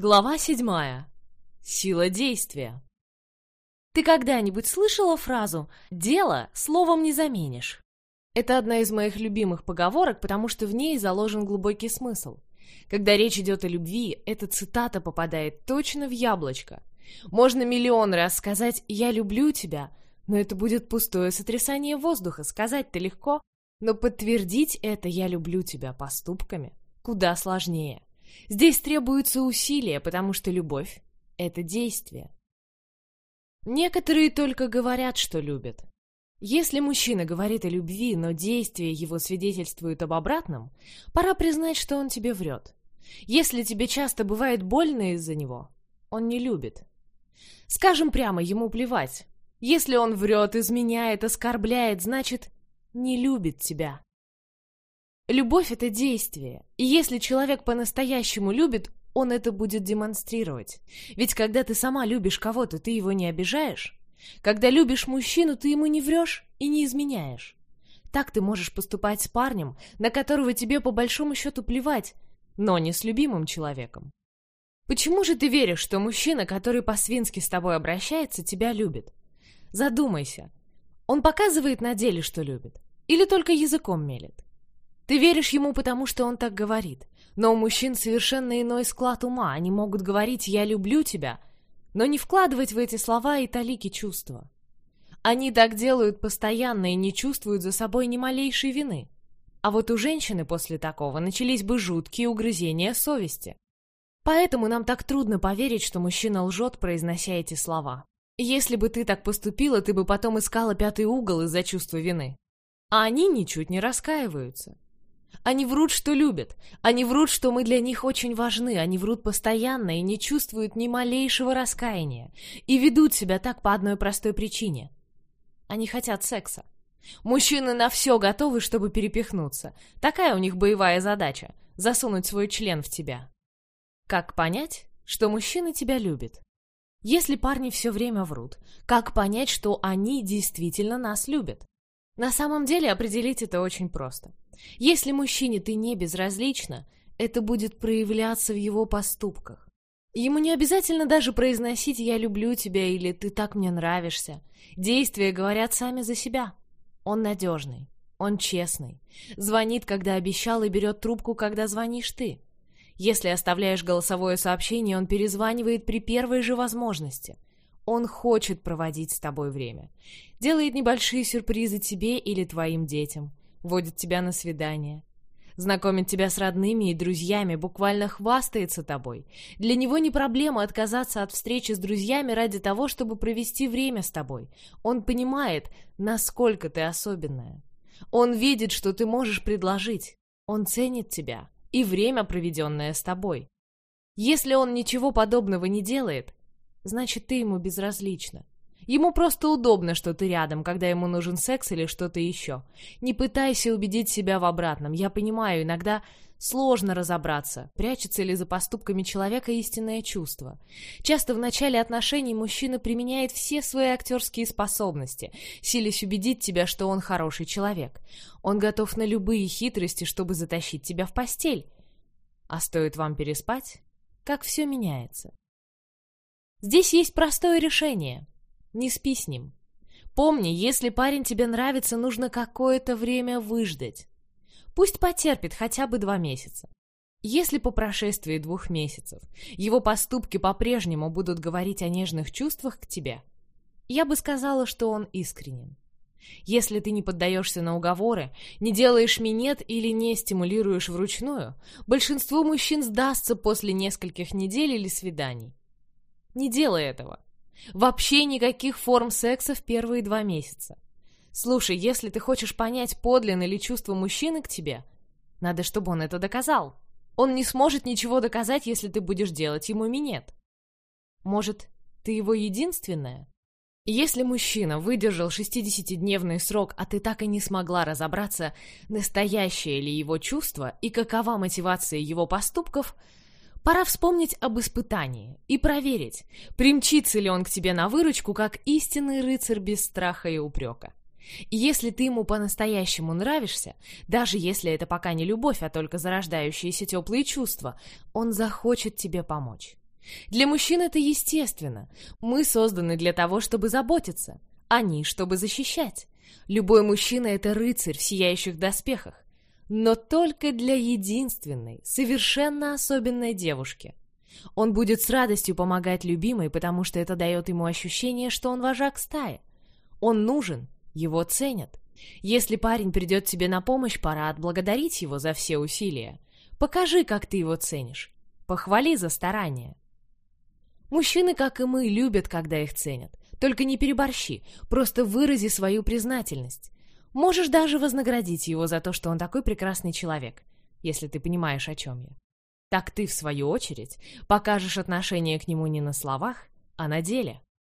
Глава седьмая. Сила действия. Ты когда-нибудь слышала фразу «дело словом не заменишь»? Это одна из моих любимых поговорок, потому что в ней заложен глубокий смысл. Когда речь идет о любви, эта цитата попадает точно в яблочко. Можно миллион раз сказать «я люблю тебя», но это будет пустое сотрясание воздуха, сказать-то легко, но подтвердить это «я люблю тебя» поступками куда сложнее. Здесь требуются усилия, потому что любовь — это действие. Некоторые только говорят, что любят. Если мужчина говорит о любви, но действия его свидетельствуют об обратном, пора признать, что он тебе врет. Если тебе часто бывает больно из-за него, он не любит. Скажем прямо, ему плевать. Если он врет, изменяет, оскорбляет, значит, не любит тебя. Любовь — это действие, и если человек по-настоящему любит, он это будет демонстрировать. Ведь когда ты сама любишь кого-то, ты его не обижаешь. Когда любишь мужчину, ты ему не врешь и не изменяешь. Так ты можешь поступать с парнем, на которого тебе по большому счету плевать, но не с любимым человеком. Почему же ты веришь, что мужчина, который по-свински с тобой обращается, тебя любит? Задумайся. Он показывает на деле, что любит? Или только языком мелет? Ты веришь ему, потому что он так говорит. Но у мужчин совершенно иной склад ума. Они могут говорить «я люблю тебя», но не вкладывать в эти слова и талики чувства. Они так делают постоянно и не чувствуют за собой ни малейшей вины. А вот у женщины после такого начались бы жуткие угрызения совести. Поэтому нам так трудно поверить, что мужчина лжет, произнося эти слова. Если бы ты так поступила, ты бы потом искала пятый угол из-за чувства вины. А они ничуть не раскаиваются. Они врут, что любят. Они врут, что мы для них очень важны. Они врут постоянно и не чувствуют ни малейшего раскаяния. И ведут себя так по одной простой причине. Они хотят секса. Мужчины на все готовы, чтобы перепихнуться. Такая у них боевая задача — засунуть свой член в тебя. Как понять, что мужчина тебя любит? Если парни все время врут, как понять, что они действительно нас любят? На самом деле определить это очень просто. Если мужчине ты не безразлична, это будет проявляться в его поступках. Ему не обязательно даже произносить «я люблю тебя» или «ты так мне нравишься». Действия говорят сами за себя. Он надежный, он честный. Звонит, когда обещал, и берет трубку, когда звонишь ты. Если оставляешь голосовое сообщение, он перезванивает при первой же возможности – он хочет проводить с тобой время. Делает небольшие сюрпризы тебе или твоим детям. Водит тебя на свидание. Знакомит тебя с родными и друзьями, буквально хвастается тобой. Для него не проблема отказаться от встречи с друзьями ради того, чтобы провести время с тобой. Он понимает, насколько ты особенная. Он видит, что ты можешь предложить. Он ценит тебя и время, проведенное с тобой. Если он ничего подобного не делает, значит, ты ему безразлична. Ему просто удобно, что ты рядом, когда ему нужен секс или что-то еще. Не пытайся убедить себя в обратном. Я понимаю, иногда сложно разобраться, прячется ли за поступками человека истинное чувство. Часто в начале отношений мужчина применяет все свои актерские способности, силясь убедить тебя, что он хороший человек. Он готов на любые хитрости, чтобы затащить тебя в постель. А стоит вам переспать, как все меняется. Здесь есть простое решение. Не спи с ним. Помни, если парень тебе нравится, нужно какое-то время выждать. Пусть потерпит хотя бы два месяца. Если по прошествии двух месяцев его поступки по-прежнему будут говорить о нежных чувствах к тебе, я бы сказала, что он искренен. Если ты не поддаешься на уговоры, не делаешь минет или не стимулируешь вручную, большинство мужчин сдастся после нескольких недель или свиданий. Не делай этого. Вообще никаких форм секса в первые два месяца. Слушай, если ты хочешь понять, подлинное ли чувство мужчины к тебе, надо, чтобы он это доказал. Он не сможет ничего доказать, если ты будешь делать ему минет. Может, ты его единственная? Если мужчина выдержал 60-дневный срок, а ты так и не смогла разобраться, настоящее ли его чувство и какова мотивация его поступков – Пора вспомнить об испытании и проверить, примчится ли он к тебе на выручку, как истинный рыцарь без страха и упрека. И если ты ему по-настоящему нравишься, даже если это пока не любовь, а только зарождающиеся теплые чувства, он захочет тебе помочь. Для мужчин это естественно. Мы созданы для того, чтобы заботиться. Они, чтобы защищать. Любой мужчина — это рыцарь в сияющих доспехах. Но только для единственной, совершенно особенной девушки. Он будет с радостью помогать любимой, потому что это дает ему ощущение, что он вожак стаи. Он нужен, его ценят. Если парень придет тебе на помощь, пора отблагодарить его за все усилия. Покажи, как ты его ценишь. Похвали за старание. Мужчины, как и мы, любят, когда их ценят. Только не переборщи, просто вырази свою признательность. Можешь даже вознаградить его за то, что он такой прекрасный человек, если ты понимаешь, о чем я. Так ты, в свою очередь, покажешь отношение к нему не на словах, а на деле.